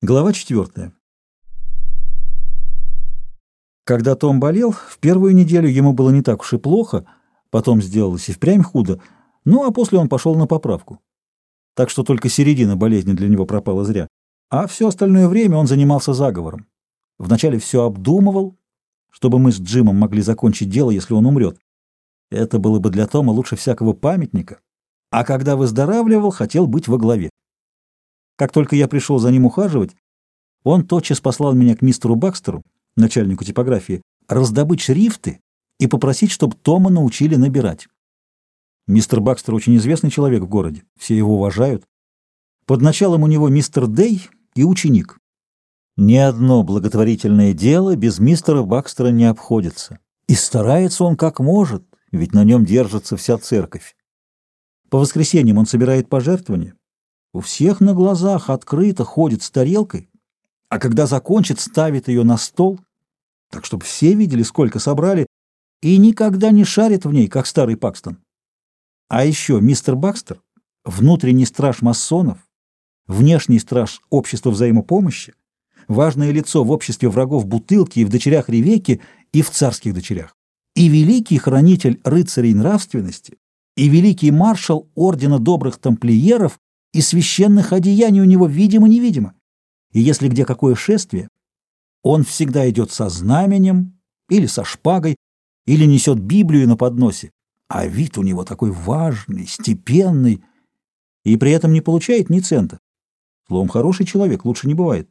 Глава 4. Когда Том болел, в первую неделю ему было не так уж и плохо, потом сделалось и впрямь худо, ну а после он пошел на поправку. Так что только середина болезни для него пропала зря. А все остальное время он занимался заговором. Вначале все обдумывал, чтобы мы с Джимом могли закончить дело, если он умрет. Это было бы для Тома лучше всякого памятника. А когда выздоравливал, хотел быть во главе. Как только я пришел за ним ухаживать, он тотчас послал меня к мистеру Бакстеру, начальнику типографии, раздобыть шрифты и попросить, чтобы Тома научили набирать. Мистер Бакстер очень известный человек в городе, все его уважают. Под началом у него мистер Дей и ученик. Ни одно благотворительное дело без мистера Бакстера не обходится. И старается он как может, ведь на нем держится вся церковь. По воскресеньям он собирает пожертвования, у всех на глазах открыто ходит с тарелкой, а когда закончит, ставит ее на стол, так чтобы все видели, сколько собрали, и никогда не шарит в ней, как старый Пакстон. А еще мистер Бакстер — внутренний страж масонов, внешний страж общества взаимопомощи, важное лицо в обществе врагов Бутылки и в дочерях Ревеки и в царских дочерях, и великий хранитель рыцарей нравственности, и великий маршал Ордена Добрых Тамплиеров и священных одеяний у него видимо-невидимо. И если где какое шествие, он всегда идет со знаменем или со шпагой, или несет Библию на подносе, а вид у него такой важный, степенный, и при этом не получает ни цента. Словом, хороший человек, лучше не бывает.